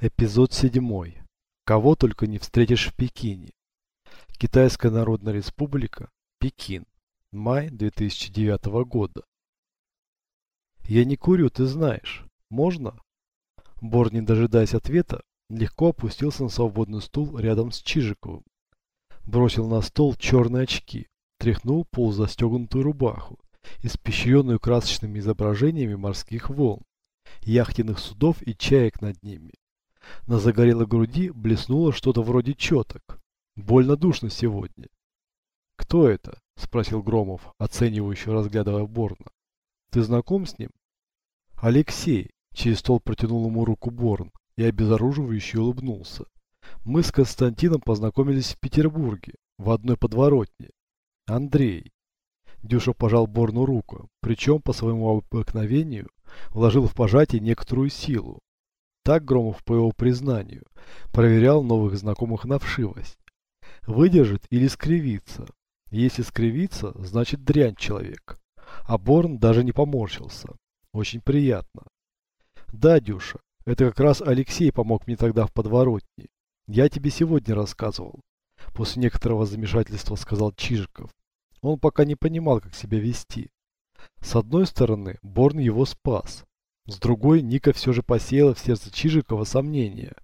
Эпизод 7. Кого только не встретишь в Пекине. Китайская Народная Республика, Пекин. Май 2009 года. Я не курю, ты знаешь. Можно? Бор, не дожидаясь ответа, легко опустился на свободный стул рядом с Чижиковым. Бросил на стол черные очки, тряхнул полузастегнутую рубаху, испещренную красочными изображениями морских волн, яхтенных судов и чаек над ними на загорелой груди блеснуло что-то вроде четок. Больно душно сегодня. «Кто это?» – спросил Громов, оценивающе разглядывая Борна. «Ты знаком с ним?» «Алексей», – через стол протянул ему руку Борн и обезоруживающе улыбнулся. «Мы с Константином познакомились в Петербурге, в одной подворотне. Андрей». Дюша пожал Борну руку, причем по своему обыкновению вложил в пожатие некоторую силу, так Громов, по его признанию, проверял новых знакомых на вшивость. Выдержит или скривится. Если скривится, значит дрянь человек. А Борн даже не поморщился. Очень приятно. Да, Дюша, это как раз Алексей помог мне тогда в подворотне. Я тебе сегодня рассказывал. После некоторого замешательства сказал Чижиков. Он пока не понимал, как себя вести. С одной стороны, Борн его спас. С другой, Ника все же посеяла в сердце Чижикова сомнения.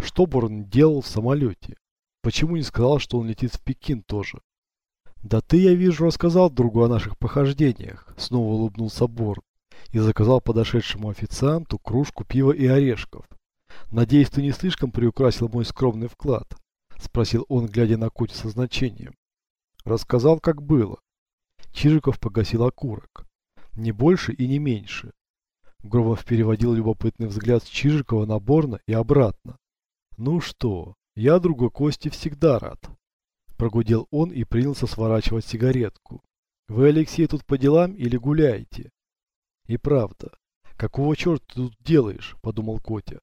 Что Борн делал в самолете? Почему не сказал, что он летит в Пекин тоже? Да ты, я вижу, рассказал другу о наших похождениях, снова улыбнулся Борн и заказал подошедшему официанту кружку пива и орешков. Надеюсь, ты не слишком приукрасил мой скромный вклад? Спросил он, глядя на Котю со значением. Рассказал, как было. Чижиков погасил окурок. Не больше и не меньше. Громов переводил любопытный взгляд с Чижикова на Борна и обратно. «Ну что, я друга Кости всегда рад». Прогудел он и принялся сворачивать сигаретку. «Вы, Алексей, тут по делам или гуляете?» «И правда, какого черта ты тут делаешь?» – подумал Котя.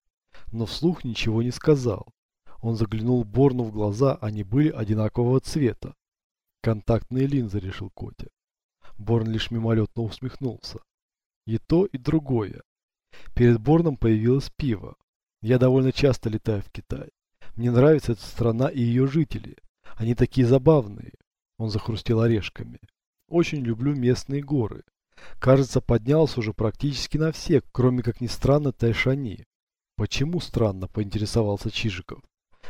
Но вслух ничего не сказал. Он заглянул Борну в глаза, они были одинакового цвета. «Контактные линзы», – решил Котя. Борн лишь мимолетно усмехнулся. И то, и другое. Перед Борном появилось пиво. Я довольно часто летаю в Китай. Мне нравится эта страна и ее жители. Они такие забавные. Он захрустел орешками. Очень люблю местные горы. Кажется, поднялся уже практически на все, кроме, как ни странно, Тайшани. Почему странно, поинтересовался Чижиков,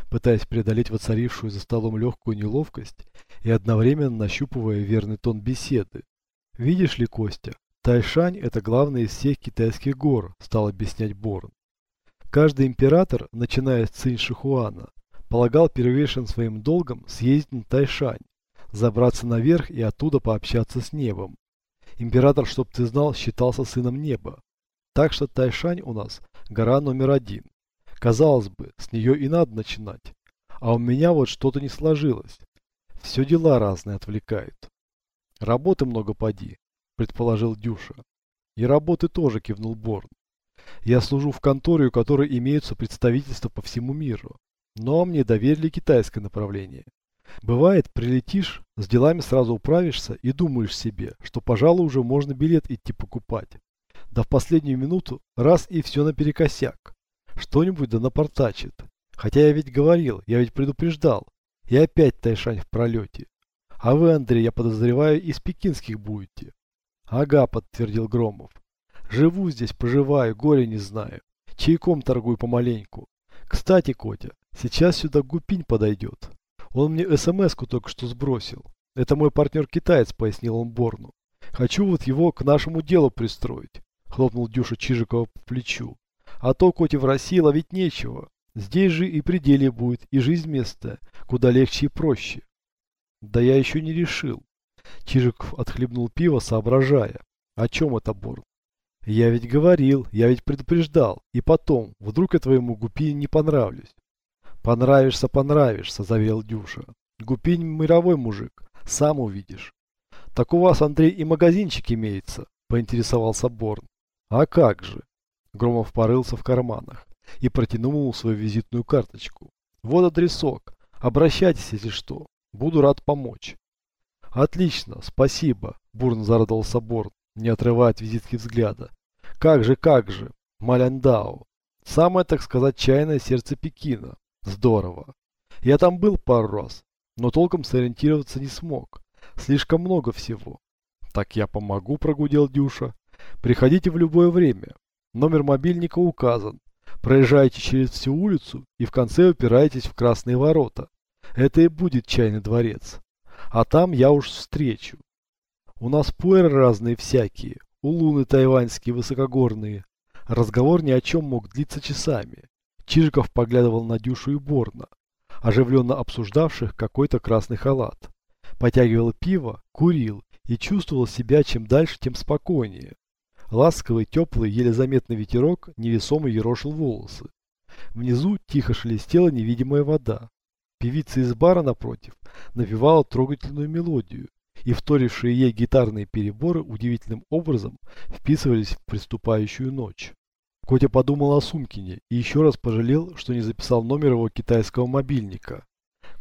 пытаясь преодолеть воцарившую за столом легкую неловкость и одновременно нащупывая верный тон беседы. Видишь ли, Костя, Тайшань – это главная из всех китайских гор, стал объяснять Борн. Каждый император, начиная с Цинь Шихуана, полагал первейшим своим долгом съездить на Тайшань, забраться наверх и оттуда пообщаться с небом. Император, чтоб ты знал, считался сыном неба. Так что Тайшань у нас гора номер один. Казалось бы, с нее и надо начинать. А у меня вот что-то не сложилось. Все дела разные отвлекают. Работы много поди, предположил Дюша. И работы тоже, кивнул Борн. Я служу в конторе, у которой имеются представительства по всему миру. Но мне доверили китайское направление. Бывает, прилетишь, с делами сразу управишься и думаешь себе, что, пожалуй, уже можно билет идти покупать. Да в последнюю минуту раз и все наперекосяк. Что-нибудь да напортачит. Хотя я ведь говорил, я ведь предупреждал. И опять Тайшань в пролете. А вы, Андрей, я подозреваю, из пекинских будете. Ага, подтвердил Громов. Живу здесь, поживаю, горе не знаю. Чайком торгую помаленьку. Кстати, Котя, сейчас сюда Гупинь подойдет. Он мне СМС-ку только что сбросил. Это мой партнер-китаец, пояснил он Борну. Хочу вот его к нашему делу пристроить. Хлопнул Дюша Чижикова по плечу. А то, Коте, в России ловить нечего. Здесь же и пределе будет, и жизнь место, куда легче и проще. Да я еще не решил. Чижиков отхлебнул пиво, соображая. О чем это, Борн? Я ведь говорил, я ведь предупреждал. И потом, вдруг я твоему Гупине не понравлюсь. Понравишься, понравишься, заверил Дюша. Гупинь мировой мужик, сам увидишь. Так у вас, Андрей, и магазинчик имеется, поинтересовался Борн. А как же? Громов порылся в карманах и протянул ему свою визитную карточку. Вот адресок. Обращайтесь, если что. Буду рад помочь. «Отлично, спасибо», – бурно зарадовался Борн, не отрывая от визитки взгляда. «Как же, как же, Маляндао. Самое, так сказать, чайное сердце Пекина. Здорово. Я там был пару раз, но толком сориентироваться не смог. Слишком много всего. Так я помогу, прогудел Дюша. Приходите в любое время. Номер мобильника указан. Проезжаете через всю улицу и в конце упираетесь в красные ворота. Это и будет чайный дворец. А там я уж встречу. У нас пуэры разные всякие, улуны тайваньские высокогорные. Разговор ни о чем мог длиться часами. Чижиков поглядывал на Дюшу и Борна, оживленно обсуждавших какой-то красный халат. Потягивал пиво, курил и чувствовал себя чем дальше, тем спокойнее. Ласковый, теплый, еле заметный ветерок невесомо ерошил волосы. Внизу тихо шелестела невидимая вода. Певица из бара напротив напевала трогательную мелодию, и вторившие ей гитарные переборы удивительным образом вписывались в приступающую ночь. Котя подумал о Сумкине и еще раз пожалел, что не записал номер его китайского мобильника.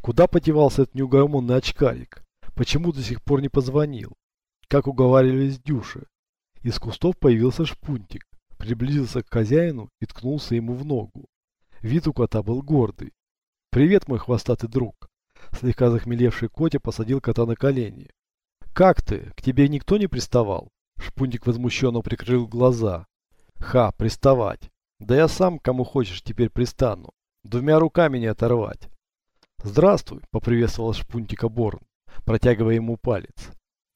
Куда потевался этот неугомонный очкарик? Почему до сих пор не позвонил? Как уговаривались Дюши? Из кустов появился шпунтик, приблизился к хозяину и ткнулся ему в ногу. Вид у кота был гордый. «Привет, мой хвостатый друг!» Слегка захмелевший Котя посадил кота на колени. «Как ты? К тебе никто не приставал?» Шпунтик возмущенно прикрыл глаза. «Ха, приставать! Да я сам, кому хочешь, теперь пристану. Двумя руками не оторвать!» «Здравствуй!» — поприветствовал Шпунтика Борн, протягивая ему палец.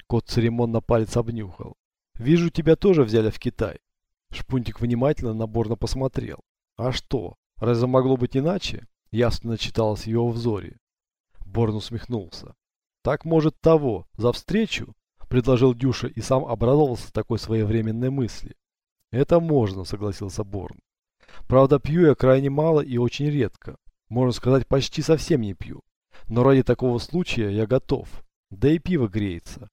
Кот церемонно палец обнюхал. «Вижу, тебя тоже взяли в Китай». Шпунтик внимательно на Борна посмотрел. «А что, разве могло быть иначе?» Ясно читалось в его взоре. Борн усмехнулся. «Так, может, того, за встречу?» – предложил Дюша и сам обрадовался такой своевременной мысли. «Это можно», – согласился Борн. «Правда, пью я крайне мало и очень редко. Можно сказать, почти совсем не пью. Но ради такого случая я готов. Да и пиво греется».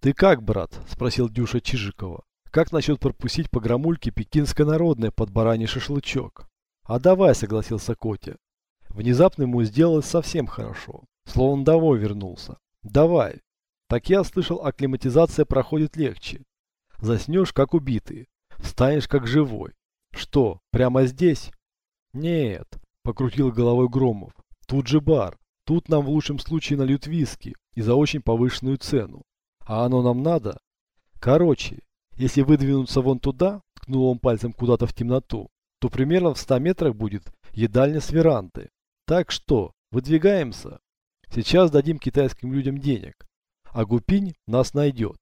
«Ты как, брат?» – спросил Дюша Чижикова. «Как насчет пропустить по громульке пекинское народное под бараний шашлычок?» «А давай», – согласился Котя. Внезапно ему сделалось совсем хорошо. Словно домой вернулся. Давай. Так я слышал, акклиматизация проходит легче. Заснешь, как убитый. Встанешь, как живой. Что, прямо здесь? Нет, покрутил головой Громов. Тут же бар. Тут нам в лучшем случае нальют виски и за очень повышенную цену. А оно нам надо? Короче, если выдвинуться вон туда, ткнул он пальцем куда-то в темноту, то примерно в 100 метрах будет едальня с веранды. Так что, выдвигаемся? Сейчас дадим китайским людям денег, а Гупинь нас найдет.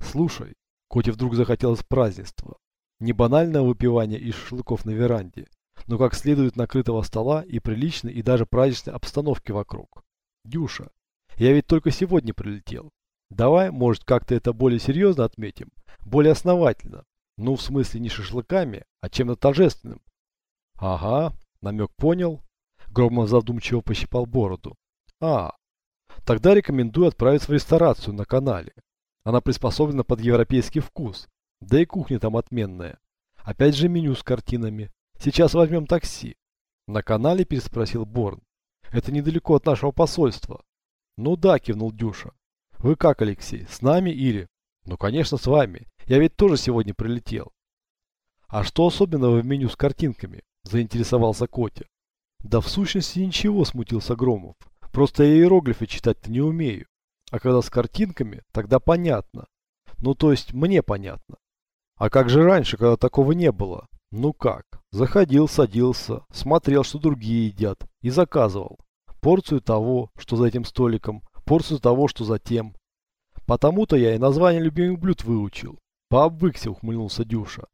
Слушай, Коте вдруг захотелось празднества. Не банального выпивания из шашлыков на веранде, но как следует накрытого стола и приличной и даже праздничной обстановки вокруг. Дюша, я ведь только сегодня прилетел. Давай, может, как-то это более серьезно отметим, более основательно. Ну, в смысле не шашлыками, а чем-то торжественным. Ага, намек понял. Громов задумчиво пощипал бороду. А, тогда рекомендую отправиться в ресторацию на канале. Она приспособлена под европейский вкус. Да и кухня там отменная. Опять же меню с картинами. Сейчас возьмем такси. На канале переспросил Борн. Это недалеко от нашего посольства. Ну да, кивнул Дюша. Вы как, Алексей, с нами или? Ну конечно с вами. Я ведь тоже сегодня прилетел. А что особенного в меню с картинками? Заинтересовался Котя. Да в сущности ничего, смутился Громов. Просто я иероглифы читать-то не умею. А когда с картинками, тогда понятно. Ну, то есть, мне понятно. А как же раньше, когда такого не было? Ну как? Заходил, садился, смотрел, что другие едят, и заказывал. Порцию того, что за этим столиком, порцию того, что за тем. Потому-то я и название любимых блюд выучил. Пообвыкся, ухмыльнулся Дюша.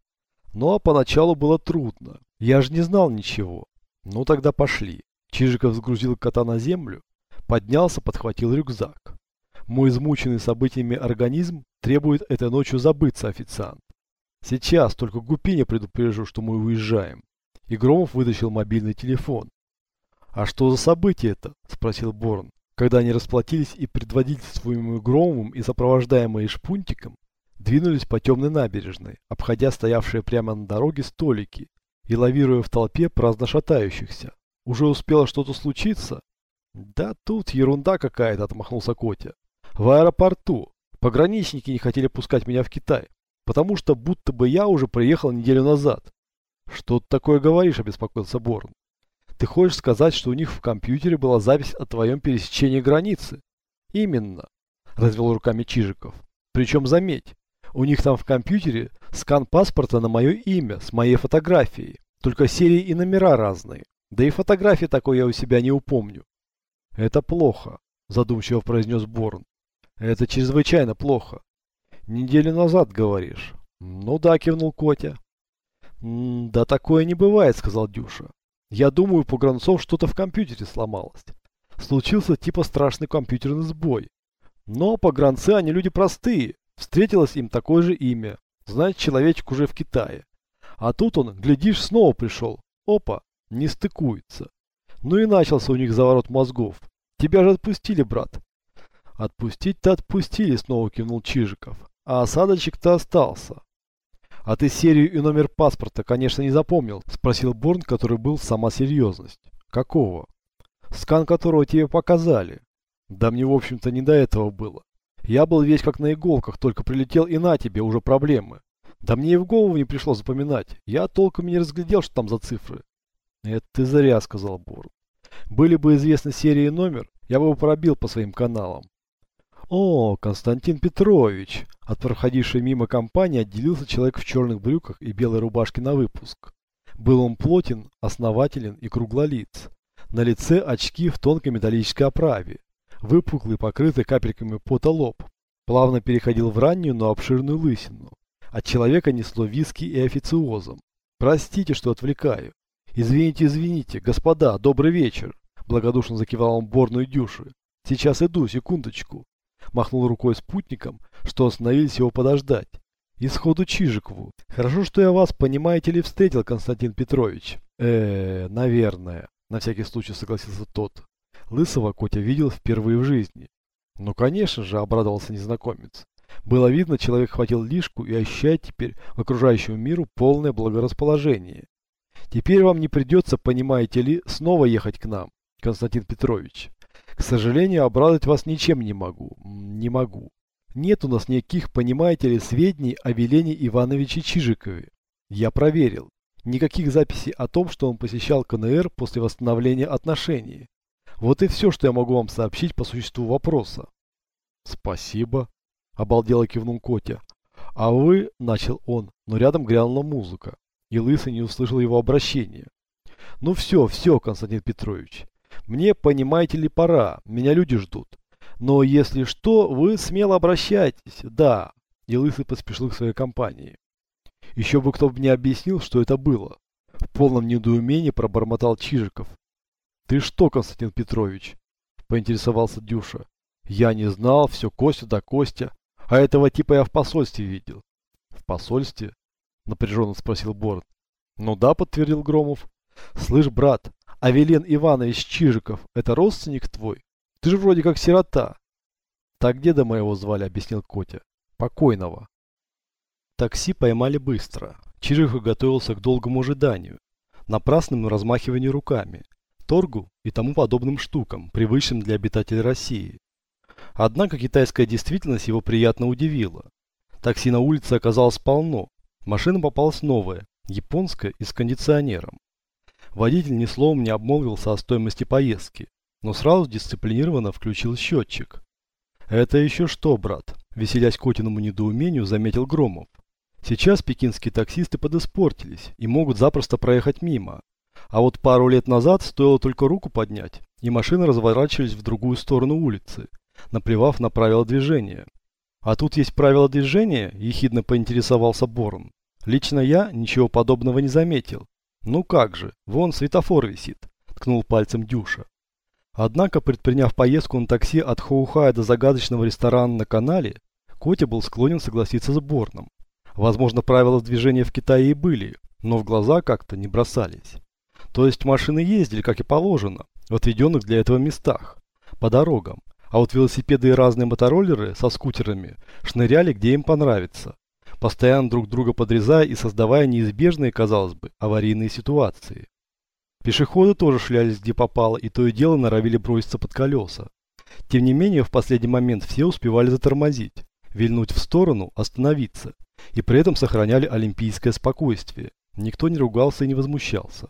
Ну а поначалу было трудно. Я же не знал ничего. Ну тогда пошли. Чижиков сгрузил кота на землю, Поднялся, подхватил рюкзак. Мой измученный событиями организм требует этой ночью забыться, официант. Сейчас только Гупиня предупрежу, что мы уезжаем. И Громов вытащил мобильный телефон. «А что за событие это?» – спросил Борн, когда они расплатились и предводительствуемые Громовым и сопровождаемые Шпунтиком двинулись по темной набережной, обходя стоявшие прямо на дороге столики и лавируя в толпе праздно шатающихся. Уже успело что-то случиться? Да тут ерунда какая-то, отмахнулся Котя. В аэропорту. Пограничники не хотели пускать меня в Китай, потому что будто бы я уже приехал неделю назад. Что ты такое говоришь, обеспокоился Борн. Ты хочешь сказать, что у них в компьютере была запись о твоем пересечении границы? Именно, развел руками Чижиков. Причем заметь, у них там в компьютере скан паспорта на мое имя с моей фотографией. Только серии и номера разные. Да и фотографии такой я у себя не упомню. Это плохо, задумчиво произнес Борн. Это чрезвычайно плохо. Неделю назад, говоришь? Ну да, кивнул Котя. да такое не бывает, сказал Дюша. Я думаю, у погранцов что-то в компьютере сломалось. Случился типа страшный компьютерный сбой. Но погранцы, они люди простые. Встретилось им такое же имя. Значит, человечек уже в Китае. А тут он, глядишь, снова пришел. Опа, не стыкуется. Ну и начался у них заворот мозгов. Тебя же отпустили, брат. Отпустить-то отпустили, снова кивнул Чижиков. А осадочек-то остался. А ты серию и номер паспорта, конечно, не запомнил, спросил Борн, который был сама серьезность. Какого? Скан которого тебе показали. Да мне, в общем-то, не до этого было. Я был весь как на иголках, только прилетел и на тебе уже проблемы. Да мне и в голову не пришло запоминать. Я толком не разглядел, что там за цифры. Это ты зря, сказал Борн. Были бы известны серии и номер, я бы его пробил по своим каналам. О, Константин Петрович! От проходившей мимо компании отделился человек в черных брюках и белой рубашке на выпуск. Был он плотен, основателен и круглолиц. На лице очки в тонкой металлической оправе. Выпуклый, покрытый капельками пота лоб. Плавно переходил в раннюю, но обширную лысину. От человека несло виски и официозом. Простите, что отвлекаю. Извините, извините, господа, добрый вечер. Благодушно закивал он борную дюши. Сейчас иду, секундочку. Махнул рукой спутником, что остановились его подождать. И сходу Чижикову. Хорошо, что я вас, понимаете ли, встретил, Константин Петрович. э, -э наверное. На всякий случай согласился тот. Лысого Котя видел впервые в жизни. Ну, конечно же, обрадовался незнакомец. Было видно, человек хватил лишку и ощущает теперь в окружающему миру полное благорасположение. Теперь вам не придется, понимаете ли, снова ехать к нам, Константин Петрович. К сожалению, обрадовать вас ничем не могу. Не могу. Нет у нас никаких, понимаете ли, сведений о Велене Ивановиче Чижикове. Я проверил. Никаких записей о том, что он посещал КНР после восстановления отношений. Вот и все, что я могу вам сообщить по существу вопроса. Спасибо, обалдело кивнул Котя. А вы, начал он, но рядом грянула музыка, и Лысый не услышал его обращения. Ну все, все, Константин Петрович. Мне, понимаете ли, пора, меня люди ждут. Но если что, вы смело обращайтесь, да. И Лысый поспешил к своей компании. Еще бы кто мне объяснил, что это было. В полном недоумении пробормотал Чижиков, «Ты что, Константин Петрович?» – поинтересовался Дюша. «Я не знал, все Костя да Костя. А этого типа я в посольстве видел». «В посольстве?» – напряженно спросил Борн. «Ну да», – подтвердил Громов. «Слышь, брат, а Велен Иванович Чижиков – это родственник твой? Ты же вроде как сирота». «Так деда моего звали», – объяснил Котя. «Покойного». Такси поймали быстро. Чижиков готовился к долгому ожиданию, напрасному размахиванию руками торгу и тому подобным штукам, привычным для обитателей России. Однако китайская действительность его приятно удивила. Такси на улице оказалось полно, машина попалась новая, японская и с кондиционером. Водитель ни словом не обмолвился о стоимости поездки, но сразу дисциплинированно включил счетчик. «Это еще что, брат?» – веселясь Котиному недоумению, заметил Громов. «Сейчас пекинские таксисты подиспортились и могут запросто проехать мимо, а вот пару лет назад стоило только руку поднять, и машины разворачивались в другую сторону улицы, наплевав на правила движения. А тут есть правила движения, ехидно поинтересовался Борн. Лично я ничего подобного не заметил. Ну как же, вон светофор висит, ткнул пальцем Дюша. Однако, предприняв поездку на такси от Хоухая до загадочного ресторана на канале, Котя был склонен согласиться с Борном. Возможно, правила движения в Китае и были, но в глаза как-то не бросались. То есть машины ездили, как и положено, в отведенных для этого местах, по дорогам, а вот велосипеды и разные мотороллеры со скутерами шныряли, где им понравится, постоянно друг друга подрезая и создавая неизбежные, казалось бы, аварийные ситуации. Пешеходы тоже шлялись где попало и то и дело норовили броситься под колеса. Тем не менее, в последний момент все успевали затормозить, вильнуть в сторону, остановиться, и при этом сохраняли олимпийское спокойствие. Никто не ругался и не возмущался.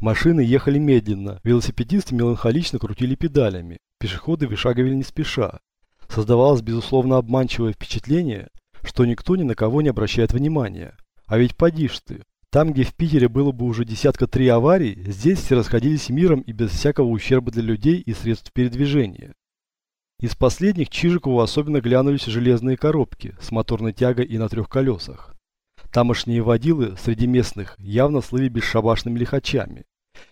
Машины ехали медленно, велосипедисты меланхолично крутили педалями, пешеходы вышагивали не спеша. Создавалось безусловно обманчивое впечатление, что никто ни на кого не обращает внимания. А ведь поди ж ты, там, где в Питере было бы уже десятка три аварий, здесь все расходились миром и без всякого ущерба для людей и средств передвижения. Из последних Чижикову особенно глянулись железные коробки с моторной тягой и на трех колесах. Тамошние водилы среди местных явно слыли бесшабашными лихачами.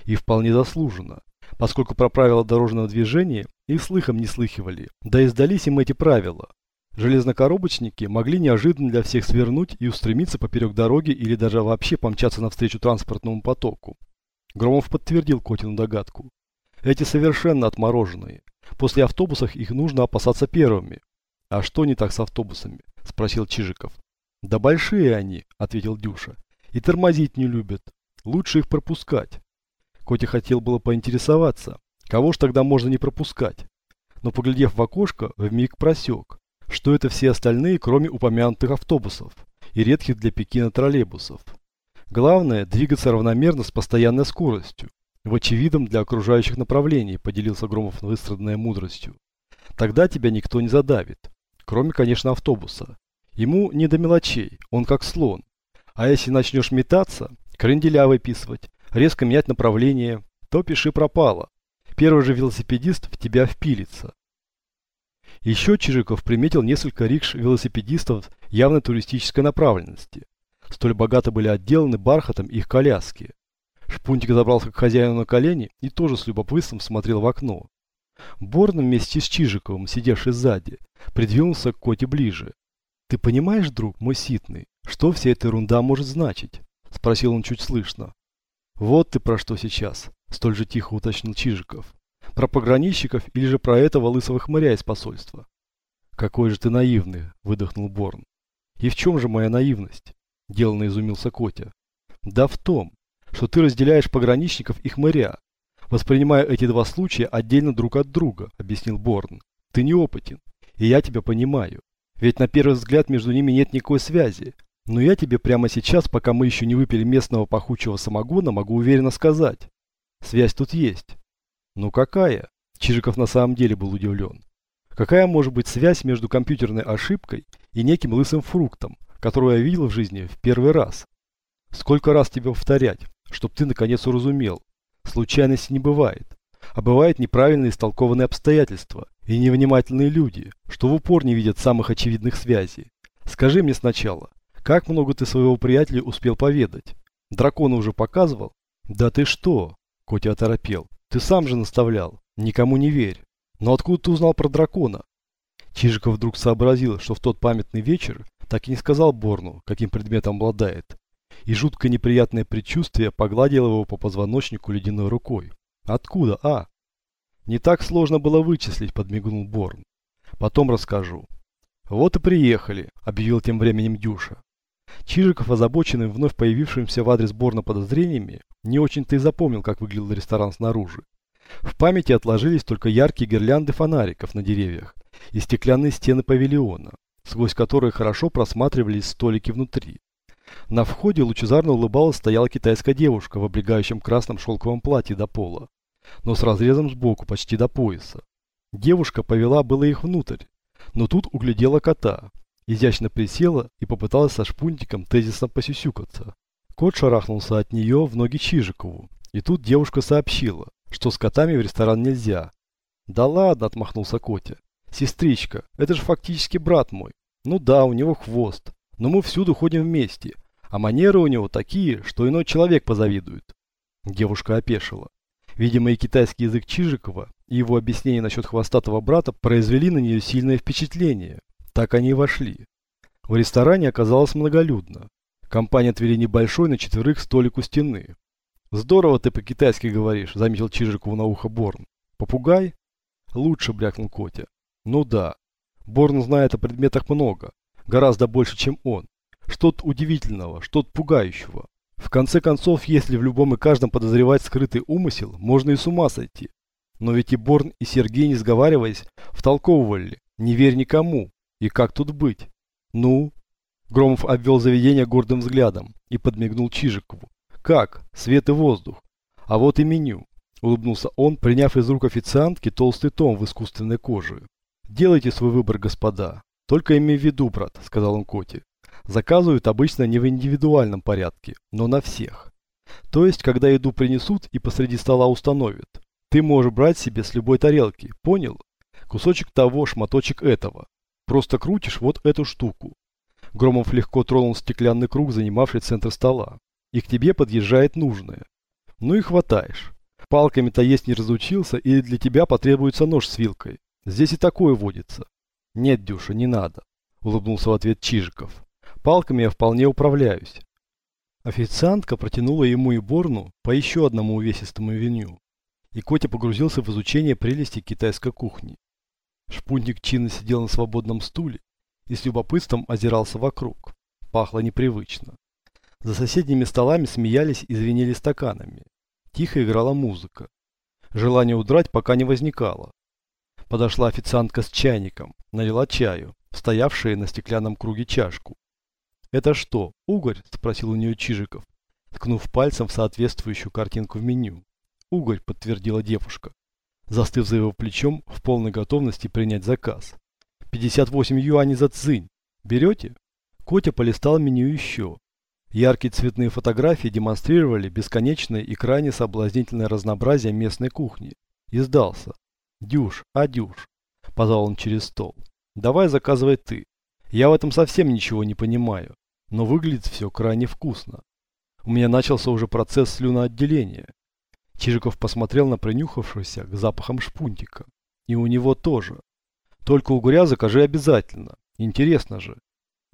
И вполне заслуженно, поскольку про правила дорожного движения их слыхом не слыхивали, да и сдались им эти правила. Железнокоробочники могли неожиданно для всех свернуть и устремиться поперек дороги или даже вообще помчаться навстречу транспортному потоку. Громов подтвердил Котину догадку. Эти совершенно отмороженные. После автобусов их нужно опасаться первыми. А что не так с автобусами? Спросил Чижиков. Да большие они, ответил Дюша. И тормозить не любят. Лучше их пропускать. Котя хотел было поинтересоваться, кого ж тогда можно не пропускать. Но поглядев в окошко, вмиг просек что это все остальные, кроме упомянутых автобусов и редких для Пекина троллейбусов. Главное – двигаться равномерно с постоянной скоростью, в очевидном для окружающих направлений, поделился Громов выстраданной мудростью. Тогда тебя никто не задавит, кроме, конечно, автобуса. Ему не до мелочей, он как слон. А если начнешь метаться, кренделя выписывать, резко менять направление, то пиши пропало. Первый же велосипедист в тебя впилится. Еще Чижиков приметил несколько рикш-велосипедистов явно туристической направленности. Столь богато были отделаны бархатом их коляски. Шпунтик забрался к хозяину на колени и тоже с любопытством смотрел в окно. Борн вместе с Чижиковым, сидевший сзади, придвинулся к Коте ближе. «Ты понимаешь, друг мой ситный, что вся эта ерунда может значить?» – спросил он чуть слышно. «Вот ты про что сейчас», – столь же тихо уточнил Чижиков. Про пограничников или же про этого лысого хмыря из посольства? Какой же ты наивный, выдохнул Борн. И в чем же моя наивность? Деланно изумился Котя. Да в том, что ты разделяешь пограничников и хмыря, воспринимая эти два случая отдельно друг от друга, объяснил Борн. Ты неопытен, и я тебя понимаю. Ведь на первый взгляд между ними нет никакой связи. Но я тебе прямо сейчас, пока мы еще не выпили местного пахучего самогона, могу уверенно сказать. Связь тут есть. Ну какая? Чижиков на самом деле был удивлен. Какая может быть связь между компьютерной ошибкой и неким лысым фруктом, которого я видел в жизни в первый раз? Сколько раз тебе повторять, чтоб ты наконец уразумел? Случайности не бывает. А бывают неправильно истолкованные обстоятельства и невнимательные люди, что в упор не видят самых очевидных связей. Скажи мне сначала, как много ты своего приятеля успел поведать? Дракона уже показывал? Да ты что? Котя оторопел. Ты сам же наставлял. Никому не верь. Но откуда ты узнал про дракона? Чижиков вдруг сообразил, что в тот памятный вечер так и не сказал Борну, каким предметом обладает. И жутко неприятное предчувствие погладило его по позвоночнику ледяной рукой. Откуда, а? Не так сложно было вычислить, подмигнул Борн. Потом расскажу. Вот и приехали, объявил тем временем Дюша. Чижиков, озабоченный вновь появившимся в адрес Борна подозрениями, не очень-то и запомнил, как выглядел ресторан снаружи. В памяти отложились только яркие гирлянды фонариков на деревьях и стеклянные стены павильона, сквозь которые хорошо просматривались столики внутри. На входе лучезарно улыбалась стояла китайская девушка в облегающем красном шелковом платье до пола, но с разрезом сбоку почти до пояса. Девушка повела было их внутрь, но тут углядела кота, изящно присела и попыталась со шпунтиком тезисно посюсюкаться. Кот шарахнулся от нее в ноги Чижикову, и тут девушка сообщила, что с котами в ресторан нельзя. «Да ладно», — отмахнулся Котя. «Сестричка, это же фактически брат мой. Ну да, у него хвост, но мы всюду ходим вместе, а манеры у него такие, что иной человек позавидует». Девушка опешила. Видимо, и китайский язык Чижикова, и его объяснение насчет хвостатого брата произвели на нее сильное впечатление. Так они и вошли. В ресторане оказалось многолюдно. Компания отвели небольшой на четверых столик у стены. «Здорово ты по-китайски говоришь», — заметил Чижикову на ухо Борн. «Попугай?» «Лучше», — брякнул Котя. «Ну да. Борн знает о предметах много. Гораздо больше, чем он. Что-то удивительного, что-то пугающего. В конце концов, если в любом и каждом подозревать скрытый умысел, можно и с ума сойти. Но ведь и Борн, и Сергей, не сговариваясь, втолковывали. Не верь никому. И как тут быть? Ну, Громов обвел заведение гордым взглядом и подмигнул Чижикову. Как? Свет и воздух. А вот и меню. Улыбнулся он, приняв из рук официантки толстый том в искусственной коже. «Делайте свой выбор, господа. Только имей в виду, брат», — сказал он Коте. «Заказывают обычно не в индивидуальном порядке, но на всех. То есть, когда еду принесут и посреди стола установят, ты можешь брать себе с любой тарелки, понял? Кусочек того, шматочек этого. Просто крутишь вот эту штуку. Громов легко тронул стеклянный круг, занимавший центр стола. И к тебе подъезжает нужное. Ну и хватаешь. Палками-то есть не разучился, или для тебя потребуется нож с вилкой. Здесь и такое водится. Нет, Дюша, не надо. Улыбнулся в ответ Чижиков. Палками я вполне управляюсь. Официантка протянула ему и Борну по еще одному увесистому виню. И Котя погрузился в изучение прелести китайской кухни. Шпунтик чинно сидел на свободном стуле и с любопытством озирался вокруг. Пахло непривычно. За соседними столами смеялись и звенели стаканами. Тихо играла музыка. Желание удрать пока не возникало. Подошла официантка с чайником, налила чаю, стоявшие на стеклянном круге чашку. «Это что, угорь?» – спросил у нее Чижиков, ткнув пальцем в соответствующую картинку в меню. «Угорь», – подтвердила девушка, застыв за его плечом в полной готовности принять заказ. 58 юаней за цзынь. Берете? Котя полистал меню еще. Яркие цветные фотографии демонстрировали бесконечное и крайне соблазнительное разнообразие местной кухни. И сдался. «Дюш, а Дюш?» – позвал он через стол. «Давай заказывай ты. Я в этом совсем ничего не понимаю, но выглядит все крайне вкусно. У меня начался уже процесс слюноотделения». Чижиков посмотрел на принюхавшегося к запахам шпунтика. И у него тоже. Только угря закажи обязательно. Интересно же.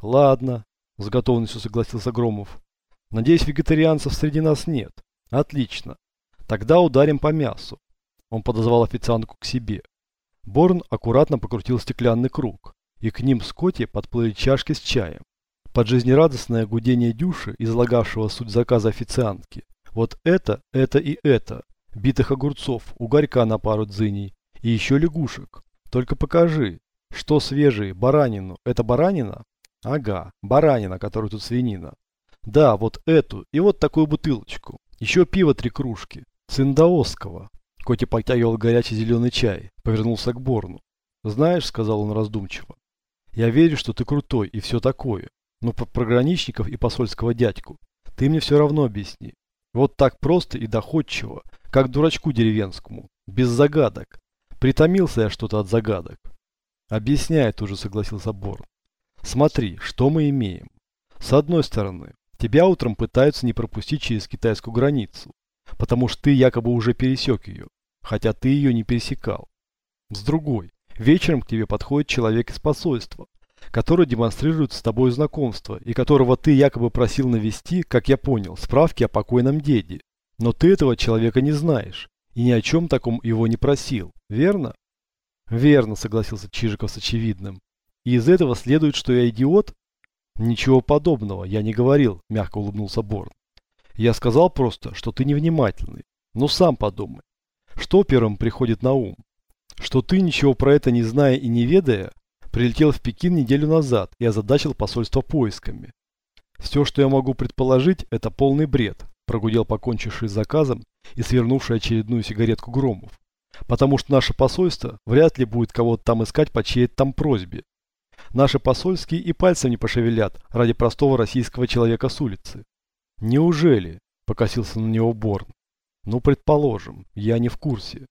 Ладно, с готовностью согласился Громов. Надеюсь, вегетарианцев среди нас нет. Отлично. Тогда ударим по мясу. Он подозвал официантку к себе. Борн аккуратно покрутил стеклянный круг, и к ним с Коти подплыли чашки с чаем. Под жизнерадостное гудение дюши, излагавшего суть заказа официантки. Вот это, это и это. Битых огурцов, угорька на пару дзыней и еще лягушек. Только покажи, что свежие, баранину. Это баранина? Ага, баранина, которая тут свинина. Да, вот эту и вот такую бутылочку. Еще пиво три кружки. Циндаосского. Коти подтягивал горячий зеленый чай, повернулся к Борну. «Знаешь», — сказал он раздумчиво, — «я верю, что ты крутой и все такое, но про пограничников и посольского дядьку ты мне все равно объясни. Вот так просто и доходчиво, как дурачку деревенскому, без загадок, Притомился я что-то от загадок. Объясняет уже согласился Борн. Смотри, что мы имеем. С одной стороны, тебя утром пытаются не пропустить через китайскую границу, потому что ты якобы уже пересек ее, хотя ты ее не пересекал. С другой, вечером к тебе подходит человек из посольства, который демонстрирует с тобой знакомство и которого ты якобы просил навести, как я понял, справки о покойном деде. Но ты этого человека не знаешь и ни о чем таком его не просил, верно? Верно, согласился Чижиков с очевидным. И из этого следует, что я идиот? Ничего подобного, я не говорил, мягко улыбнулся Борн. Я сказал просто, что ты невнимательный. Но сам подумай. Что первым приходит на ум? Что ты, ничего про это не зная и не ведая, прилетел в Пекин неделю назад и озадачил посольство поисками. Все, что я могу предположить, это полный бред, прогудел покончивший с заказом и свернувший очередную сигаретку Громов. Потому что наше посольство вряд ли будет кого-то там искать по чьей-то там просьбе. Наши посольские и пальцем не пошевелят ради простого российского человека с улицы. Неужели? Покосился на него Борн. Ну, предположим, я не в курсе.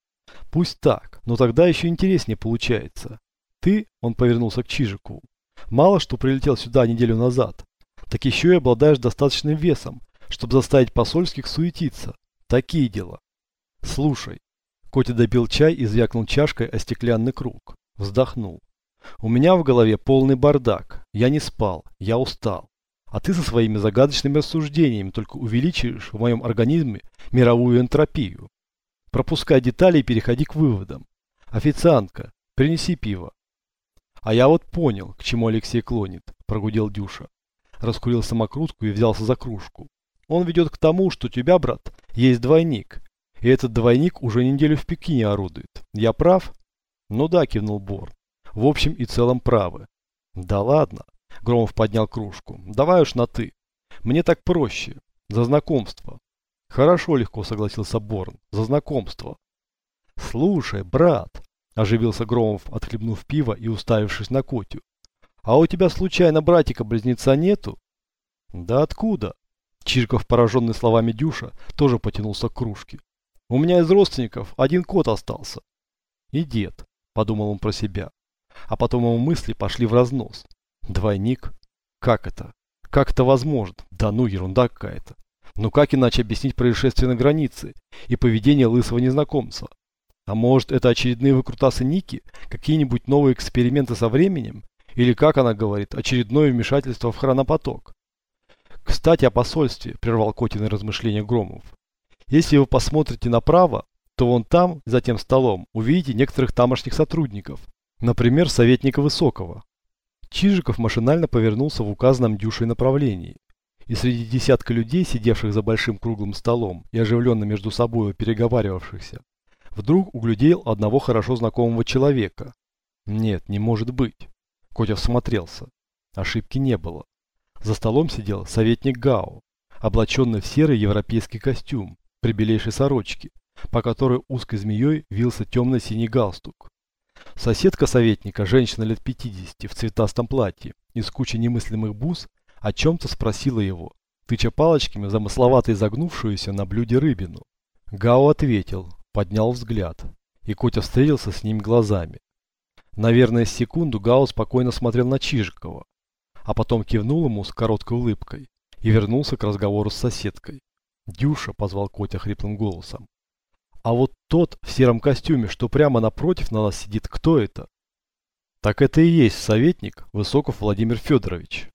Пусть так, но тогда еще интереснее получается. Ты, он повернулся к Чижику, мало что прилетел сюда неделю назад, так еще и обладаешь достаточным весом, чтобы заставить посольских суетиться. Такие дела. Слушай. Котя допил чай и звякнул чашкой о стеклянный круг. Вздохнул. У меня в голове полный бардак. Я не спал. Я устал. А ты со своими загадочными рассуждениями только увеличиваешь в моем организме мировую энтропию. Пропускай детали и переходи к выводам. Официантка, принеси пиво. А я вот понял, к чему Алексей клонит, прогудел Дюша. Раскурил самокрутку и взялся за кружку. Он ведет к тому, что у тебя, брат, есть двойник. И этот двойник уже неделю в Пекине орудует. Я прав? Ну да, кивнул Бор. В общем и целом правы. Да ладно. Громов поднял кружку. Давай уж на «ты». Мне так проще. За знакомство. Хорошо легко согласился Борн. За знакомство. Слушай, брат, оживился Громов, отхлебнув пиво и уставившись на Котю. А у тебя случайно братика-близнеца нету? Да откуда? Чирков, пораженный словами Дюша, тоже потянулся к кружке. У меня из родственников один кот остался. И дед, подумал он про себя. А потом его мысли пошли в разнос. Двойник? Как это? Как это возможно? Да ну, ерунда какая-то. Ну как иначе объяснить происшествие на границе и поведение лысого незнакомца? А может это очередные выкрутасы Ники? Какие-нибудь новые эксперименты со временем? Или, как она говорит, очередное вмешательство в хронопоток? Кстати, о посольстве, прервал Котины размышления Громов. Если вы посмотрите направо, то вон там, за тем столом, увидите некоторых тамошних сотрудников. Например, советника Высокого. Чижиков машинально повернулся в указанном Дюшей направлении. И среди десятка людей, сидевших за большим круглым столом и оживленно между собой переговаривавшихся, вдруг углядел одного хорошо знакомого человека. Нет, не может быть. Котя всмотрелся. Ошибки не было. За столом сидел советник Гао, облаченный в серый европейский костюм, при белейшей сорочке, по которой узкой змеей вился темно-синий галстук. Соседка советника, женщина лет 50 в цветастом платье и с кучей немыслимых бус, о чем-то спросила его, тыча палочками замысловато изогнувшуюся на блюде рыбину. Гао ответил, поднял взгляд, и Котя встретился с ним глазами. Наверное, секунду Гао спокойно смотрел на Чижикова, а потом кивнул ему с короткой улыбкой и вернулся к разговору с соседкой. «Дюша», — позвал Котя хриплым голосом. «А вот тот в сером костюме, что прямо напротив на нас сидит, кто это?» «Так это и есть советник Высоков Владимир Федорович».